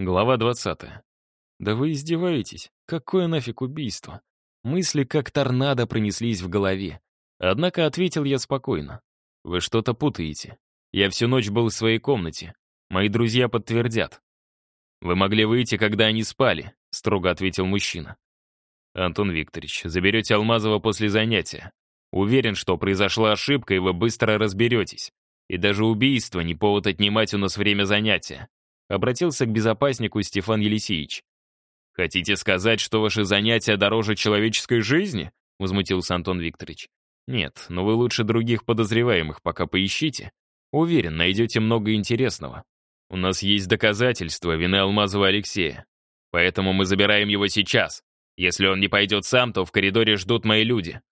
Глава 20. Да вы издеваетесь? Какое нафиг убийство? Мысли как торнадо пронеслись в голове. Однако ответил я спокойно. Вы что-то путаете. Я всю ночь был в своей комнате. Мои друзья подтвердят. Вы могли выйти, когда они спали, строго ответил мужчина. Антон Викторович, заберете Алмазова после занятия. Уверен, что произошла ошибка, и вы быстро разберетесь. И даже убийство не повод отнимать у нас время занятия. Обратился к безопаснику Стефан Елисеевич. «Хотите сказать, что ваши занятия дороже человеческой жизни?» — возмутился Антон Викторович. «Нет, но вы лучше других подозреваемых пока поищите. Уверен, найдете много интересного. У нас есть доказательства вины Алмазова Алексея. Поэтому мы забираем его сейчас. Если он не пойдет сам, то в коридоре ждут мои люди».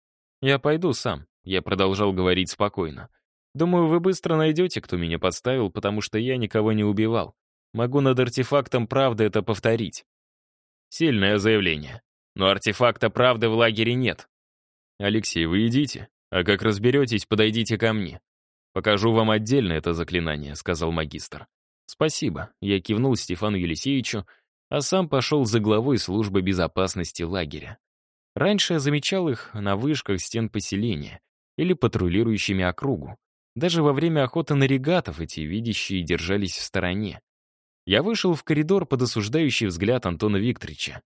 «Я пойду сам», — я продолжал говорить спокойно. «Думаю, вы быстро найдете, кто меня подставил, потому что я никого не убивал. Могу над артефактом правды это повторить. Сильное заявление. Но артефакта правды в лагере нет. Алексей, вы идите, а как разберетесь, подойдите ко мне. Покажу вам отдельно это заклинание, сказал магистр. Спасибо, я кивнул Стефану Елисеевичу, а сам пошел за главой службы безопасности лагеря. Раньше я замечал их на вышках стен поселения или патрулирующими округу. Даже во время охоты на регатов эти видящие держались в стороне. Я вышел в коридор под осуждающий взгляд Антона Викторовича.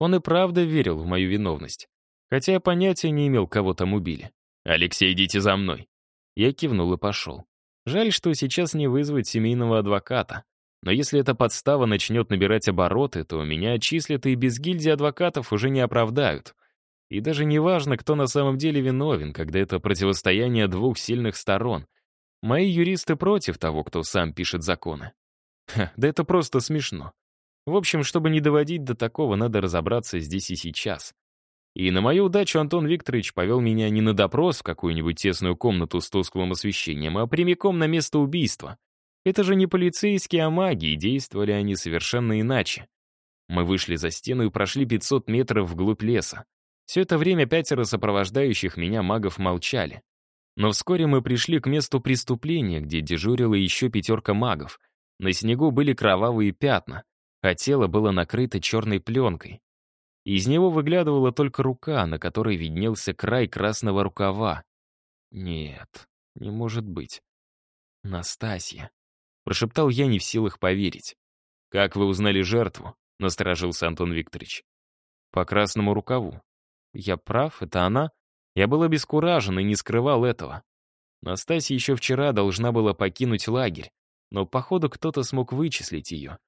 Он и правда верил в мою виновность. Хотя я понятия не имел, кого там убили. «Алексей, идите за мной». Я кивнул и пошел. Жаль, что сейчас не вызвать семейного адвоката. Но если эта подстава начнет набирать обороты, то меня отчислят и без гильдии адвокатов уже не оправдают. И даже не важно, кто на самом деле виновен, когда это противостояние двух сильных сторон. Мои юристы против того, кто сам пишет законы. Ха, да это просто смешно. В общем, чтобы не доводить до такого, надо разобраться здесь и сейчас. И на мою удачу Антон Викторович повел меня не на допрос в какую-нибудь тесную комнату с тусклым освещением, а прямиком на место убийства. Это же не полицейские, а маги, и действовали они совершенно иначе. Мы вышли за стену и прошли 500 метров вглубь леса. Все это время пятеро сопровождающих меня магов молчали. Но вскоре мы пришли к месту преступления, где дежурила еще пятерка магов — на снегу были кровавые пятна, а тело было накрыто черной пленкой. Из него выглядывала только рука, на которой виднелся край красного рукава. «Нет, не может быть. Настасья», — прошептал я, не в силах поверить. «Как вы узнали жертву?» — насторожился Антон Викторович. «По красному рукаву. Я прав, это она?» Я был обескуражен и не скрывал этого. Настасья еще вчера должна была покинуть лагерь, но, походу, кто-то смог вычислить ее.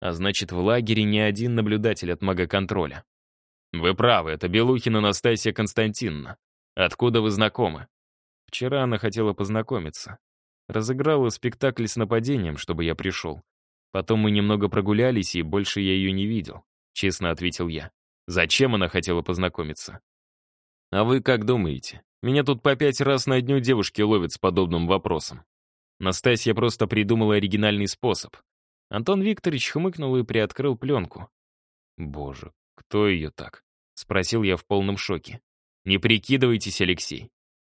А значит, в лагере не один наблюдатель от магоконтроля. «Вы правы, это Белухина Настасья Константиновна. Откуда вы знакомы?» Вчера она хотела познакомиться. Разыграла спектакль с нападением, чтобы я пришел. Потом мы немного прогулялись, и больше я ее не видел. Честно ответил я. Зачем она хотела познакомиться? А вы как думаете? Меня тут по пять раз на дню девушки ловят с подобным вопросом. Настасья просто придумала оригинальный способ. Антон Викторович хмыкнул и приоткрыл пленку. «Боже, кто ее так?» — спросил я в полном шоке. «Не прикидывайтесь, Алексей».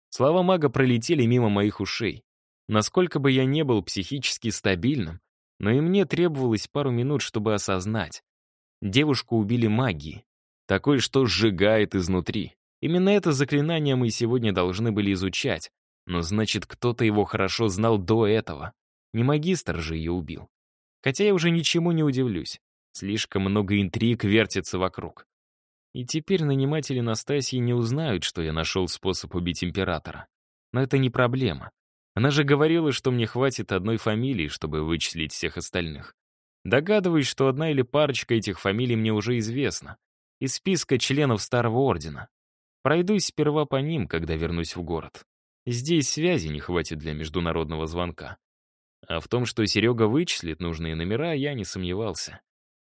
Слова мага пролетели мимо моих ушей. Насколько бы я не был психически стабильным, но и мне требовалось пару минут, чтобы осознать. Девушку убили магией. Такой, что сжигает изнутри. Именно это заклинание мы сегодня должны были изучать, но значит, кто-то его хорошо знал до этого. Не магистр же ее убил. Хотя я уже ничему не удивлюсь. Слишком много интриг вертится вокруг. И теперь наниматели Настасьи не узнают, что я нашел способ убить императора. Но это не проблема. Она же говорила, что мне хватит одной фамилии, чтобы вычислить всех остальных. Догадываюсь, что одна или парочка этих фамилий мне уже известна. Из списка членов Старого Ордена. Пройдусь сперва по ним, когда вернусь в город. Здесь связи не хватит для международного звонка. А в том, что Серега вычислит нужные номера, я не сомневался.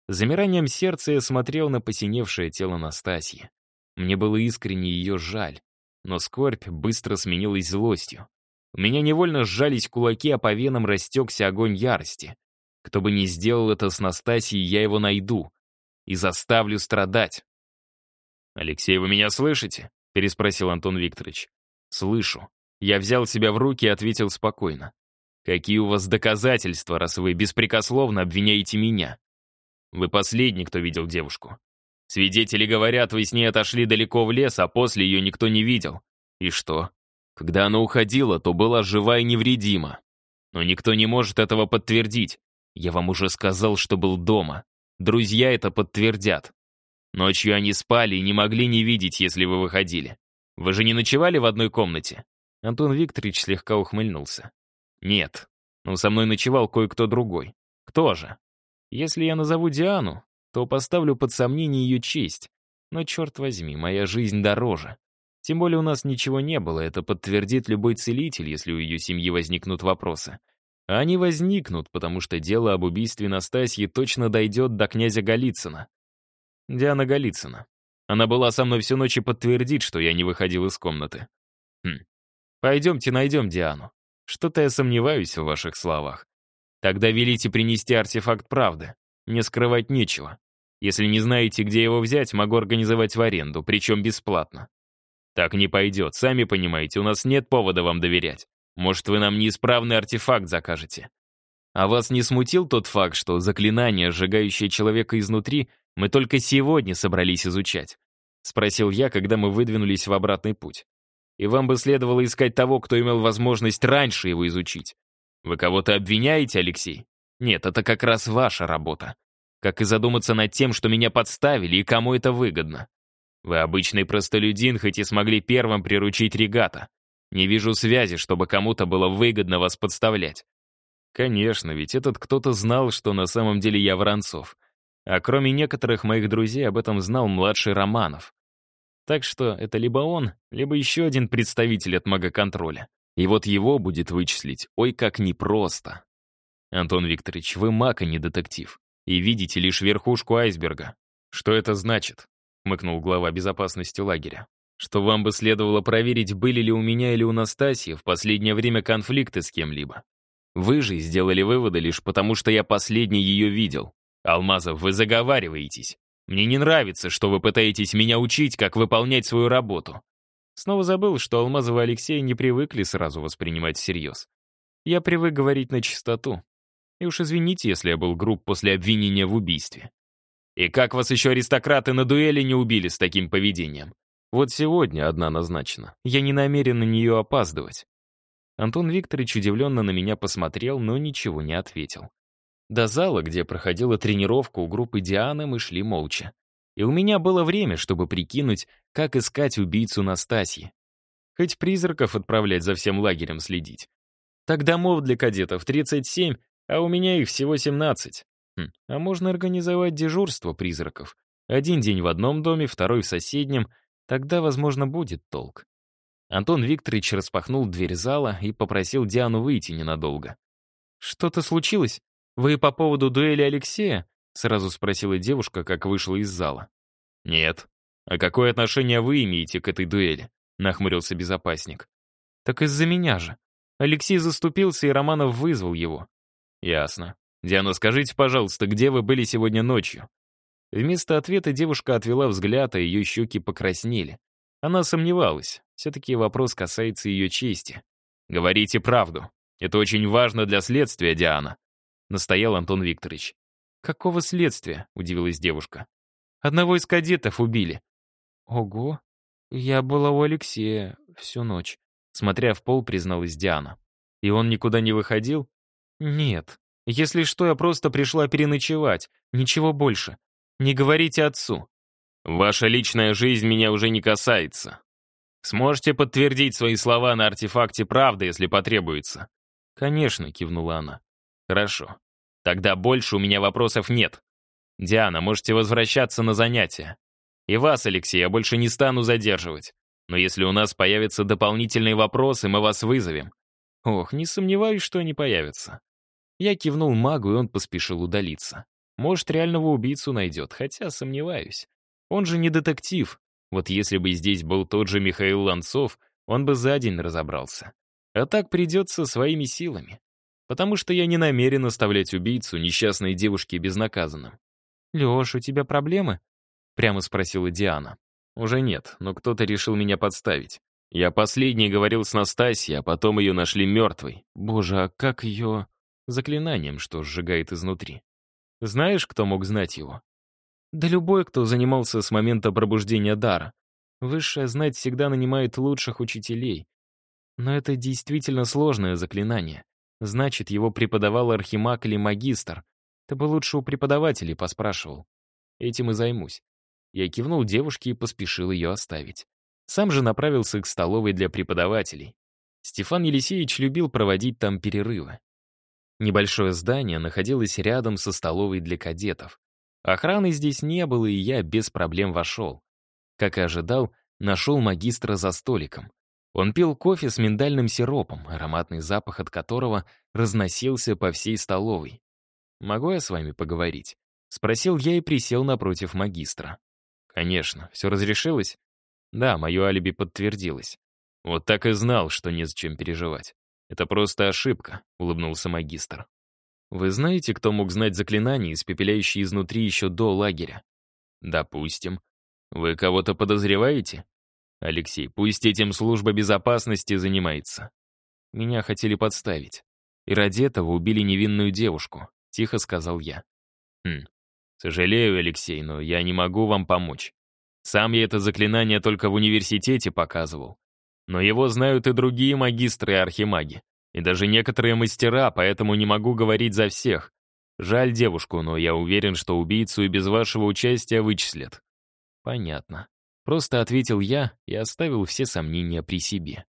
Замиранием сердца я смотрел на посиневшее тело Настасьи. Мне было искренне ее жаль, но скорбь быстро сменилась злостью. У меня невольно сжались кулаки, а по венам растекся огонь ярости. Кто бы ни сделал это с Настасьей, я его найду и заставлю страдать. «Алексей, вы меня слышите?» — переспросил Антон Викторович. «Слышу. Я взял себя в руки и ответил спокойно. «Какие у вас доказательства, раз вы беспрекословно обвиняете меня?» Вы последний, кто видел девушку. Свидетели говорят, вы с ней отошли далеко в лес, а после ее никто не видел. И что? Когда она уходила, то была жива и невредима. Но никто не может этого подтвердить. Я вам уже сказал, что был дома. Друзья это подтвердят. Ночью они спали и не могли не видеть, если вы выходили. Вы же не ночевали в одной комнате?» Антон Викторович слегка ухмыльнулся. «Нет. Но со мной ночевал кое-кто другой. Кто же? Если я назову Диану, то поставлю под сомнение ее честь. Но, черт возьми, моя жизнь дороже. Тем более у нас ничего не было, это подтвердит любой целитель, если у ее семьи возникнут вопросы. А они возникнут, потому что дело об убийстве Настасьи точно дойдет до князя Голицына. Диана Голицына. Она была со мной всю ночь и подтвердит, что я не выходил из комнаты. Хм. Пойдемте найдем Диану. Что-то я сомневаюсь в ваших словах. Тогда велите принести артефакт правды. Мне скрывать нечего. Если не знаете, где его взять, могу организовать в аренду, причем бесплатно. Так не пойдет, сами понимаете, у нас нет повода вам доверять. Может, вы нам неисправный артефакт закажете? А вас не смутил тот факт, что заклинание, сжигающее человека изнутри, мы только сегодня собрались изучать?» — спросил я, когда мы выдвинулись в обратный путь. «И вам бы следовало искать того, кто имел возможность раньше его изучить. Вы кого-то обвиняете, Алексей? Нет, это как раз ваша работа. Как и задуматься над тем, что меня подставили и кому это выгодно. Вы обычный простолюдин, хоть и смогли первым приручить регата. Не вижу связи, чтобы кому-то было выгодно вас подставлять. Конечно, ведь этот кто-то знал, что на самом деле я Воронцов. А кроме некоторых моих друзей об этом знал младший Романов. Так что это либо он, либо еще один представитель от магоконтроля. И вот его будет вычислить, ой, как непросто. Антон Викторович, вы маг, а не детектив. И видите лишь верхушку айсберга. Что это значит? Хмыкнул глава безопасности лагеря. Что вам бы следовало проверить, были ли у меня или у Настасьи в последнее время конфликты с кем-либо. Вы же сделали выводы лишь потому, что я последний ее видел. «Алмазов, вы заговариваетесь. Мне не нравится, что вы пытаетесь меня учить, как выполнять свою работу». Снова забыл, что Алмазов и Алексей не привыкли сразу воспринимать всерьез. Я привык говорить на чистоту. И уж извините, если я был груб после обвинения в убийстве. И как вас еще аристократы на дуэли не убили с таким поведением? Вот сегодня одна назначена. Я не намерен на нее опаздывать. Антон Викторович удивленно на меня посмотрел, но ничего не ответил. До зала, где проходила тренировка у группы Дианы, мы шли молча. И у меня было время, чтобы прикинуть, как искать убийцу Настасьи. Хоть призраков отправлять за всем лагерем следить. Так домов для кадетов 37, а у меня их всего 17. Хм, а можно организовать дежурство призраков. Один день в одном доме, второй в соседнем. Тогда, возможно, будет толк. Антон Викторович распахнул дверь зала и попросил Диану выйти ненадолго. «Что-то случилось?» «Вы по поводу дуэли Алексея?» — сразу спросила девушка, как вышла из зала. «Нет. А какое отношение вы имеете к этой дуэли?» — нахмурился безопасник. «Так из-за меня же. Алексей заступился, и Романов вызвал его». «Ясно. Диана, скажите, пожалуйста, где вы были сегодня ночью?» Вместо ответа девушка отвела взгляд, а ее щеки покраснели. Она сомневалась. Все-таки вопрос касается ее чести. «Говорите правду. Это очень важно для следствия, Диана», — настоял Антон Викторович. «Какого следствия?» — удивилась девушка. «Одного из кадетов убили». «Ого, я была у Алексея всю ночь», — смотря в пол, призналась Диана. «И он никуда не выходил?» «Нет. Если что, я просто пришла переночевать. Ничего больше. Не говорите отцу». «Ваша личная жизнь меня уже не касается. Сможете подтвердить свои слова на артефакте правды, если потребуется?» «Конечно», — кивнула она. Хорошо. Тогда больше у меня вопросов нет. Диана, можете возвращаться на занятия. И вас, Алексей, я больше не стану задерживать. Но если у нас появятся дополнительные вопросы, мы вас вызовем. Ох, не сомневаюсь, что они появятся. Я кивнул магу, и он поспешил удалиться. Может, реального убийцу найдет, хотя сомневаюсь. Он же не детектив. Вот если бы здесь был тот же Михаил Ланцов, он бы за день разобрался. А так придется своими силами потому что я не намерен оставлять убийцу несчастной девушки безнаказанным. «Леш, у тебя проблемы?» — прямо спросила Диана. «Уже нет, но кто-то решил меня подставить. Я последний говорил с Настасьей, а потом ее нашли мертвой. Боже, а как ее...» Заклинанием, что сжигает изнутри. Знаешь, кто мог знать его? Да любой, кто занимался с момента пробуждения дара. Высшая знать всегда нанимает лучших учителей. Но это действительно сложное заклинание. Значит, его преподавал архимаг или магистр. Ты бы лучше у преподавателей поспрашивал. Этим и займусь. Я кивнул девушке и поспешил ее оставить. Сам же направился к столовой для преподавателей. Стефан Елисеевич любил проводить там перерывы. Небольшое здание находилось рядом со столовой для кадетов. Охраны здесь не было, и я без проблем вошел. Как и ожидал, нашел магистра за столиком. Он пил кофе с миндальным сиропом, ароматный запах от которого разносился по всей столовой. «Могу я с вами поговорить?» — спросил я и присел напротив магистра. «Конечно. Все разрешилось?» «Да, мое алиби подтвердилось. Вот так и знал, что незачем переживать. Это просто ошибка», — улыбнулся магистр. «Вы знаете, кто мог знать заклинания, испепеляющие изнутри еще до лагеря?» «Допустим. Вы кого-то подозреваете?» «Алексей, пусть этим служба безопасности занимается». Меня хотели подставить. И ради этого убили невинную девушку, тихо сказал я. Хм, сожалею, Алексей, но я не могу вам помочь. Сам я это заклинание только в университете показывал. Но его знают и другие магистры и архимаги. И даже некоторые мастера, поэтому не могу говорить за всех. Жаль девушку, но я уверен, что убийцу и без вашего участия вычислят. Понятно. Просто ответил я и оставил все сомнения при себе.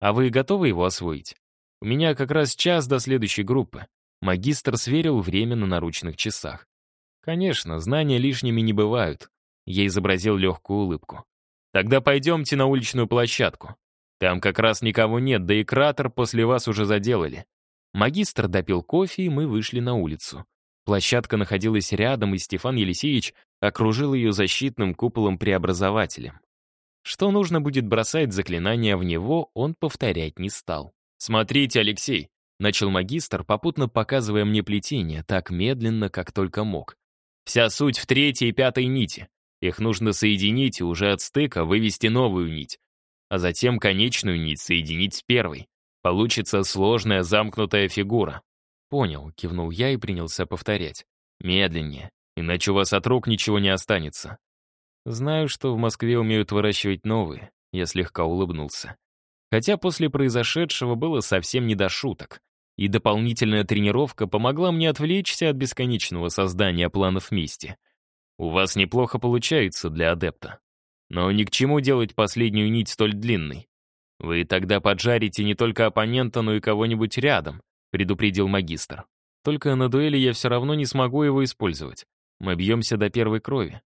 А вы готовы его освоить? У меня как раз час до следующей группы. Магистр сверил время на наручных часах. Конечно, знания лишними не бывают. Я изобразил легкую улыбку. Тогда пойдемте на уличную площадку. Там как раз никого нет, да и кратер после вас уже заделали. Магистр допил кофе, и мы вышли на улицу. Площадка находилась рядом, и Стефан Елисеевич окружил ее защитным куполом-преобразователем. Что нужно будет бросать заклинания в него, он повторять не стал. «Смотрите, Алексей!» — начал магистр, попутно показывая мне плетение, так медленно, как только мог. «Вся суть в третьей и пятой нити. Их нужно соединить и уже от стыка вывести новую нить, а затем конечную нить соединить с первой. Получится сложная замкнутая фигура. «Понял», — кивнул я и принялся повторять. «Медленнее, иначе у вас от рук ничего не останется». «Знаю, что в Москве умеют выращивать новые», — я слегка улыбнулся. Хотя после произошедшего было совсем не до шуток, и дополнительная тренировка помогла мне отвлечься от бесконечного создания планов мести. У вас неплохо получается для адепта. Но ни к чему делать последнюю нить столь длинной. Вы тогда поджарите не только оппонента, но и кого-нибудь рядом, предупредил магистр. Только на дуэли я все равно не смогу его использовать. Мы бьемся до первой крови.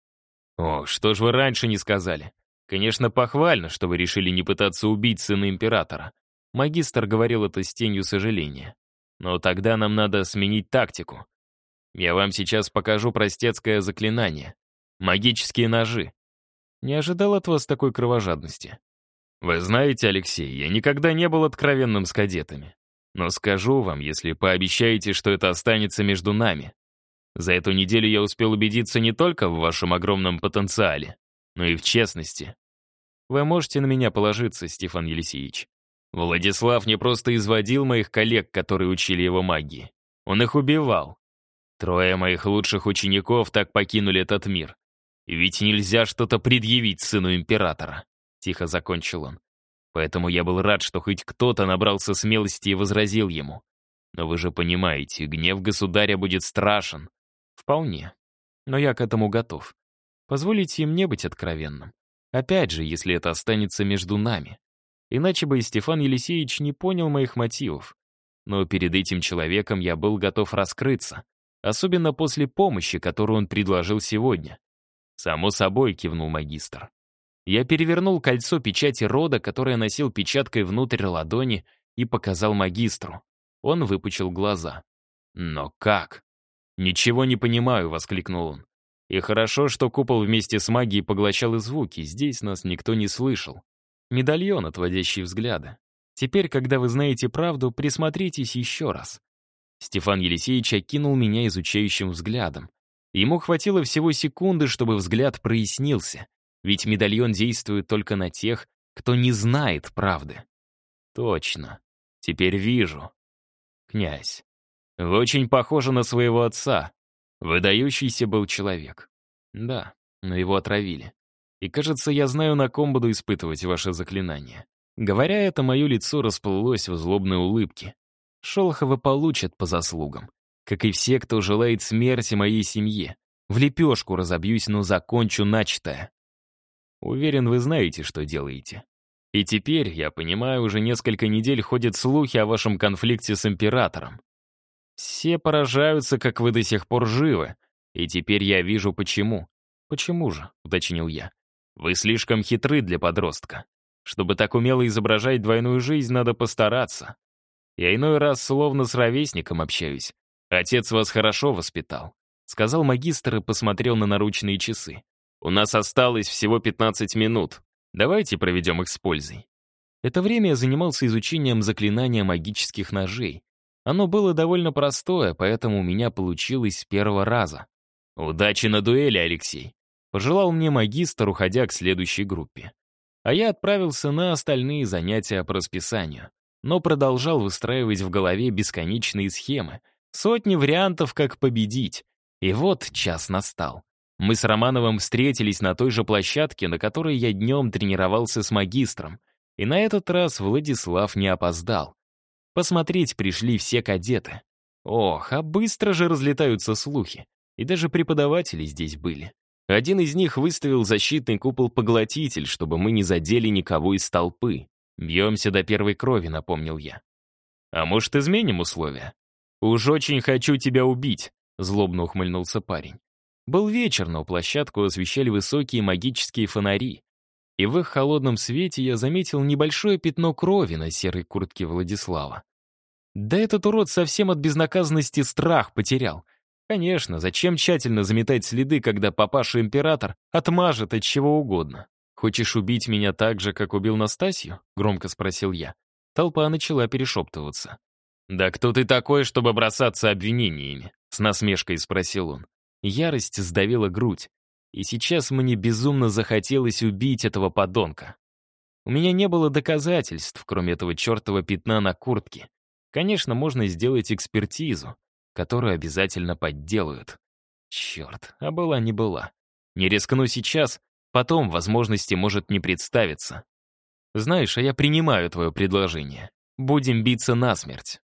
О, что ж вы раньше не сказали? Конечно, похвально, что вы решили не пытаться убить сына императора. Магистр говорил это с тенью сожаления. Но тогда нам надо сменить тактику. Я вам сейчас покажу простецкое заклинание. Магические ножи. Не ожидал от вас такой кровожадности. Вы знаете, Алексей, я никогда не был откровенным с кадетами. Но скажу вам, если пообещаете, что это останется между нами. За эту неделю я успел убедиться не только в вашем огромном потенциале, но и в честности. Вы можете на меня положиться, Стефан Елисеевич. Владислав не просто изводил моих коллег, которые учили его магии. Он их убивал. Трое моих лучших учеников так покинули этот мир. Ведь нельзя что-то предъявить сыну императора. Тихо закончил он. Поэтому я был рад, что хоть кто-то набрался смелости и возразил ему. Но вы же понимаете, гнев государя будет страшен. Вполне. Но я к этому готов. Позволите мне быть откровенным. Опять же, если это останется между нами. Иначе бы и Стефан Елисеевич не понял моих мотивов. Но перед этим человеком я был готов раскрыться. Особенно после помощи, которую он предложил сегодня. «Само собой», — кивнул магистр. Я перевернул кольцо печати рода, которое носил печаткой внутрь ладони, и показал магистру. Он выпучил глаза. «Но как?» «Ничего не понимаю», — воскликнул он. «И хорошо, что купол вместе с магией поглощал и звуки, здесь нас никто не слышал. Медальон, отводящий взгляды. Теперь, когда вы знаете правду, присмотритесь еще раз». Стефан Елисеевич окинул меня изучающим взглядом. Ему хватило всего секунды, чтобы взгляд прояснился. Ведь медальон действует только на тех, кто не знает правды. Точно. Теперь вижу. Князь, вы очень похожи на своего отца. Выдающийся был человек. Да, но его отравили. И кажется, я знаю, на ком буду испытывать ваше заклинание. Говоря это, мое лицо расплылось в злобной улыбке. Шолохова получат по заслугам. Как и все, кто желает смерти моей семье. В лепешку разобьюсь, но закончу начатое. Уверен, вы знаете, что делаете. И теперь, я понимаю, уже несколько недель ходят слухи о вашем конфликте с императором. Все поражаются, как вы до сих пор живы. И теперь я вижу, почему. «Почему же?» — уточнил я. «Вы слишком хитры для подростка. Чтобы так умело изображать двойную жизнь, надо постараться. Я иной раз словно с ровесником общаюсь. Отец вас хорошо воспитал», — сказал магистр и посмотрел на наручные часы. «У нас осталось всего 15 минут. Давайте проведем их с пользой». Это время я занимался изучением заклинания магических ножей. Оно было довольно простое, поэтому у меня получилось с первого раза. «Удачи на дуэли, Алексей!» Пожелал мне магистр, уходя к следующей группе. А я отправился на остальные занятия по расписанию, но продолжал выстраивать в голове бесконечные схемы, сотни вариантов, как победить. И вот час настал. Мы с Романовым встретились на той же площадке, на которой я днем тренировался с магистром. И на этот раз Владислав не опоздал. Посмотреть пришли все кадеты. Ох, а быстро же разлетаются слухи. И даже преподаватели здесь были. Один из них выставил защитный купол-поглотитель, чтобы мы не задели никого из толпы. «Бьемся до первой крови», — напомнил я. «А может, изменим условия?» «Уж очень хочу тебя убить», — злобно ухмыльнулся парень. Был вечер, но площадку освещали высокие магические фонари. И в их холодном свете я заметил небольшое пятно крови на серой куртке Владислава. Да этот урод совсем от безнаказанности страх потерял — Конечно, зачем тщательно заметать следы, когда папаша-император отмажет от чего угодно? «Хочешь убить меня так же, как убил Настасью?» — громко спросил я. Толпа начала перешептываться. «Да кто ты такой, чтобы бросаться обвинениями?» — с насмешкой спросил он. Ярость сдавила грудь. И сейчас мне безумно захотелось убить этого подонка. У меня не было доказательств, кроме этого чертова пятна на куртке. Конечно, можно сделать экспертизу, которую обязательно подделают. Черт, а была не была. Не рискну сейчас, потом возможности может не представиться. Знаешь, а я принимаю твое предложение. Будем биться насмерть.